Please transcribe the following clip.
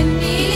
me